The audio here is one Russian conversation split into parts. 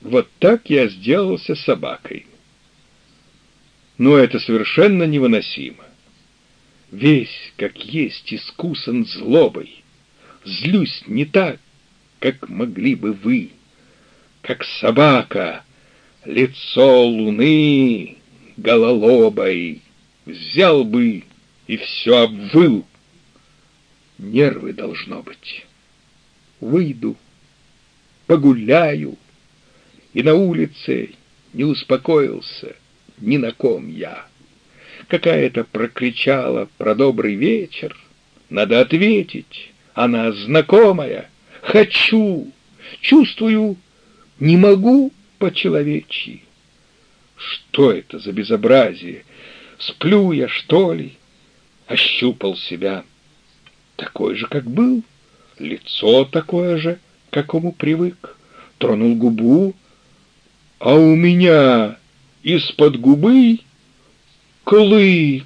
Вот так я сделался собакой. Но это совершенно невыносимо. Весь, как есть, искусан злобой. Злюсь не так, как могли бы вы, как собака, лицо луны гололобой. Взял бы и все обвыл. Нервы должно быть. Выйду, погуляю, и на улице не успокоился ни на ком я. Какая-то прокричала про добрый вечер. Надо ответить, она знакомая. Хочу, чувствую, не могу по-человечьи. Что это за безобразие? Сплю я, что ли? Ощупал себя. Такой же, как был. Лицо такое же, к какому привык. Тронул губу. А у меня из-под губы клык.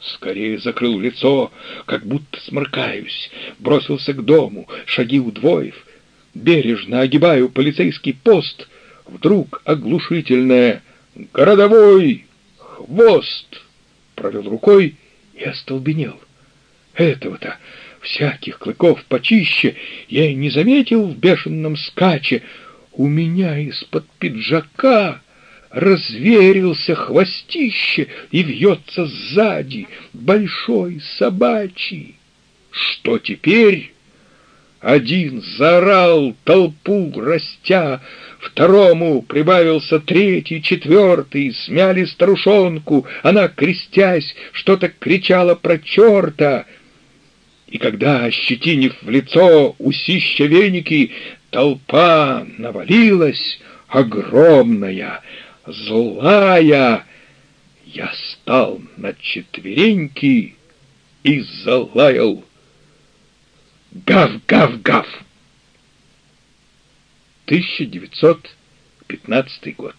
Скорее закрыл лицо, как будто сморкаюсь. Бросился к дому, шаги удвоив. Бережно огибаю полицейский пост. Вдруг оглушительное «Городовой! Хвост!» Провел рукой и остолбенел. Этого-то, всяких клыков почище, я и не заметил в бешеном скаче. У меня из-под пиджака разверился хвостище и вьется сзади большой собачий. Что теперь? Один заорал толпу, растя, второму прибавился третий, четвертый, смяли старушонку, она, крестясь, что-то кричала про черта. И когда, ощетинив в лицо усища веники, толпа навалилась, огромная, злая, я стал на четвереньки и залаял Гав-гав-гав! 1915 год.